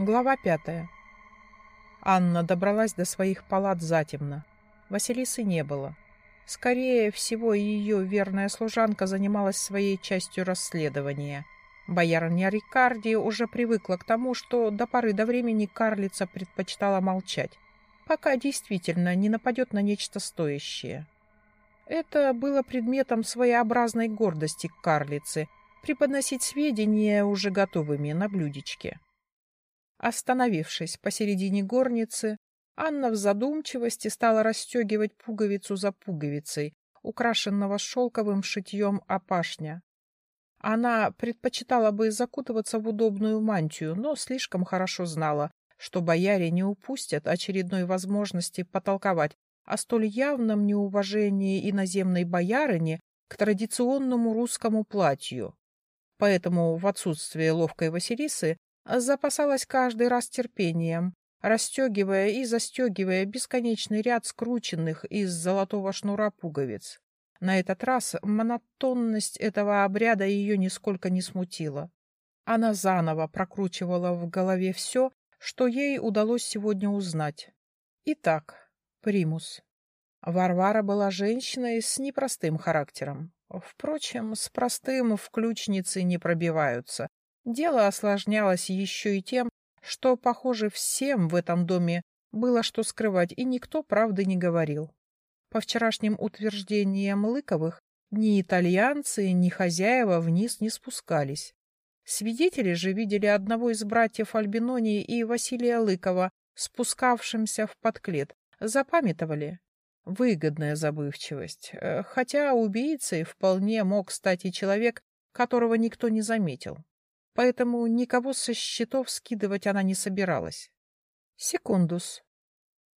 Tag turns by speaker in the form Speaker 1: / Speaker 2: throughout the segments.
Speaker 1: Глава пятая. Анна добралась до своих палат затемно. Василисы не было. Скорее всего, ее верная служанка занималась своей частью расследования. Боярня Рикарди уже привыкла к тому, что до поры до времени карлица предпочитала молчать, пока действительно не нападет на нечто стоящее. Это было предметом своеобразной гордости к карлице — преподносить сведения уже готовыми на блюдечке. Остановившись посередине горницы, Анна в задумчивости стала расстегивать пуговицу за пуговицей, украшенного шелковым шитьем опашня. Она предпочитала бы закутываться в удобную мантию, но слишком хорошо знала, что бояре не упустят очередной возможности потолковать о столь явном неуважении иноземной боярыни к традиционному русскому платью. Поэтому в отсутствие ловкой Василисы запасалась каждый раз терпением, расстегивая и застегивая бесконечный ряд скрученных из золотого шнура пуговиц. На этот раз монотонность этого обряда ее нисколько не смутила. Она заново прокручивала в голове все, что ей удалось сегодня узнать. Итак, примус. Варвара была женщиной с непростым характером. Впрочем, с простым в ключнице не пробиваются, Дело осложнялось еще и тем, что, похоже, всем в этом доме было что скрывать, и никто правды не говорил. По вчерашним утверждениям Лыковых, ни итальянцы, ни хозяева вниз не спускались. Свидетели же видели одного из братьев Альбинони и Василия Лыкова, спускавшимся в подклет, запамятовали. Выгодная забывчивость, э, хотя убийцей вполне мог стать и человек, которого никто не заметил поэтому никого со счетов скидывать она не собиралась. Секундус.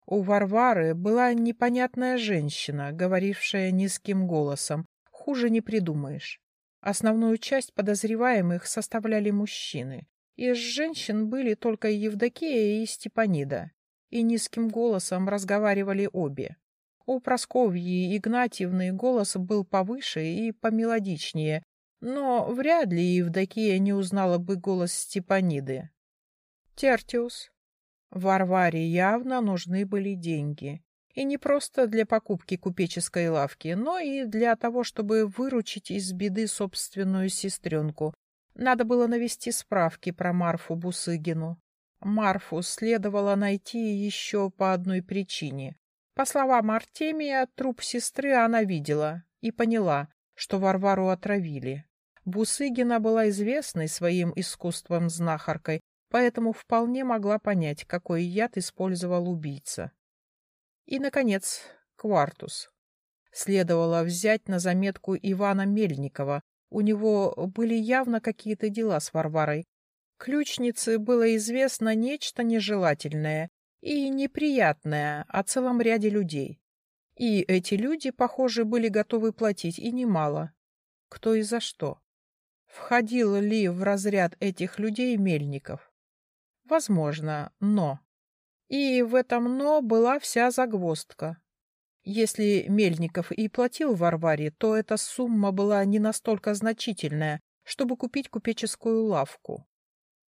Speaker 1: У Варвары была непонятная женщина, говорившая низким голосом. Хуже не придумаешь. Основную часть подозреваемых составляли мужчины. Из женщин были только Евдокия и Степанида. И низким голосом разговаривали обе. У Просковьи Игнатьевны голос был повыше и помелодичнее, но вряд ли Евдокия не узнала бы голос Степаниды. Тертиус. Варваре явно нужны были деньги. И не просто для покупки купеческой лавки, но и для того, чтобы выручить из беды собственную сестренку. Надо было навести справки про Марфу Бусыгину. Марфу следовало найти еще по одной причине. По словам Артемия, труп сестры она видела и поняла, что Варвару отравили. Бусыгина была известной своим искусством знахаркой, поэтому вполне могла понять, какой яд использовал убийца. И, наконец, квартус. Следовало взять на заметку Ивана Мельникова. У него были явно какие-то дела с Варварой. Ключнице было известно нечто нежелательное и неприятное о целом ряде людей. И эти люди, похоже, были готовы платить и немало. Кто и за что. Входил ли в разряд этих людей Мельников? Возможно, но. И в этом «но» была вся загвоздка. Если Мельников и платил Варваре, то эта сумма была не настолько значительная, чтобы купить купеческую лавку.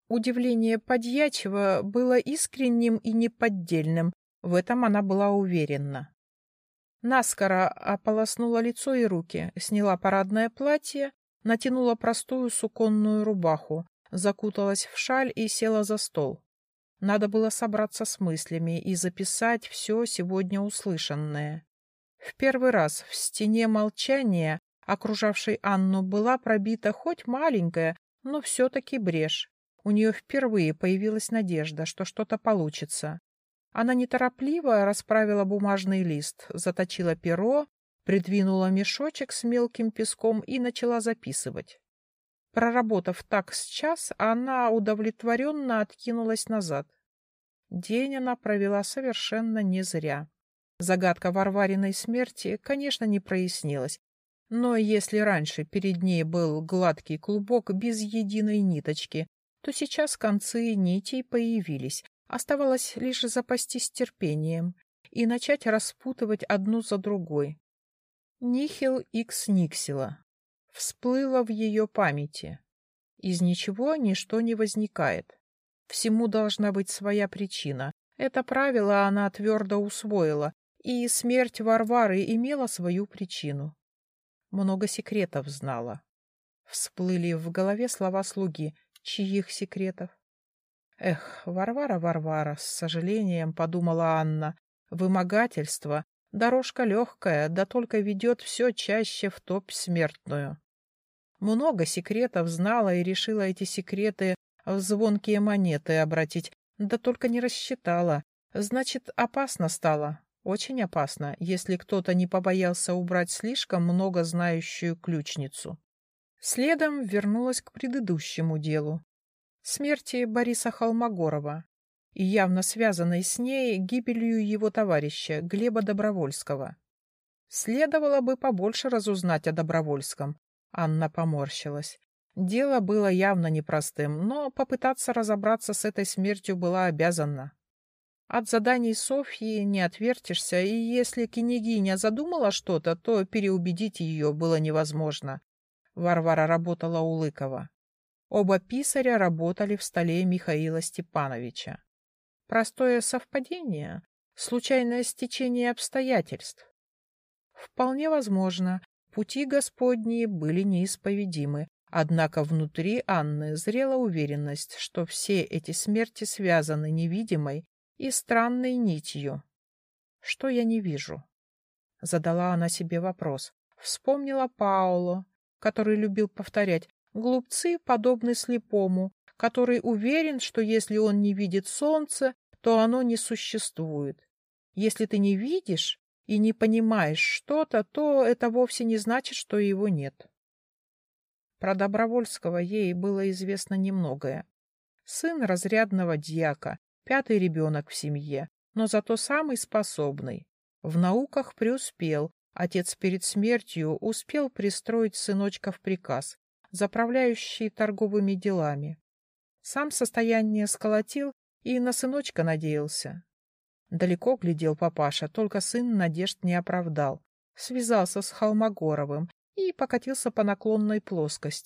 Speaker 1: Удивление Подьячева было искренним и неподдельным, в этом она была уверена. Наскоро ополоснула лицо и руки, сняла парадное платье, натянула простую суконную рубаху, закуталась в шаль и села за стол. Надо было собраться с мыслями и записать все сегодня услышанное. В первый раз в стене молчания, окружавшей Анну, была пробита хоть маленькая, но все-таки брешь. У нее впервые появилась надежда, что что-то получится. Она неторопливо расправила бумажный лист, заточила перо, придвинула мешочек с мелким песком и начала записывать. Проработав так с час, она удовлетворенно откинулась назад. День она провела совершенно не зря. Загадка Варвариной смерти, конечно, не прояснилась, но если раньше перед ней был гладкий клубок без единой ниточки, то сейчас концы нитей появились. Оставалось лишь запастись терпением и начать распутывать одну за другой. Нихил икс Никсила. Всплыло в ее памяти. Из ничего ничто не возникает. Всему должна быть своя причина. Это правило она твердо усвоила, и смерть Варвары имела свою причину. Много секретов знала. Всплыли в голове слова слуги. Чьих секретов? Эх, Варвара, Варвара, с сожалением подумала Анна. Вымогательство, дорожка легкая, да только ведет все чаще в топь смертную. Много секретов знала и решила эти секреты в звонкие монеты обратить, да только не рассчитала. Значит, опасно стало. Очень опасно, если кто-то не побоялся убрать слишком много знающую ключницу. Следом вернулась к предыдущему делу. Смерти Бориса Холмогорова и явно связанной с ней гибелью его товарища Глеба Добровольского. Следовало бы побольше разузнать о Добровольском. Анна поморщилась. Дело было явно непростым, но попытаться разобраться с этой смертью была обязана. От заданий Софьи не отвертишься, и если княгиня задумала что-то, то переубедить ее было невозможно. Варвара работала у Лыкова. Оба писаря работали в столе Михаила Степановича. Простое совпадение? Случайное стечение обстоятельств? Вполне возможно, пути Господние были неисповедимы, однако внутри Анны зрела уверенность, что все эти смерти связаны невидимой и странной нитью. Что я не вижу? Задала она себе вопрос. Вспомнила Пауло, который любил повторять «глупцы подобны слепому, который уверен, что если он не видит солнце, то оно не существует. Если ты не видишь и не понимаешь что-то, то это вовсе не значит, что его нет». Про Добровольского ей было известно немногое. Сын разрядного дьяка, пятый ребенок в семье, но зато самый способный. В науках преуспел, отец перед смертью успел пристроить сыночка в приказ, заправляющий торговыми делами. Сам состояние сколотил и на сыночка надеялся. Далеко глядел папаша, только сын надежд не оправдал. Связался с Холмогоровым и покатился по наклонной плоскости.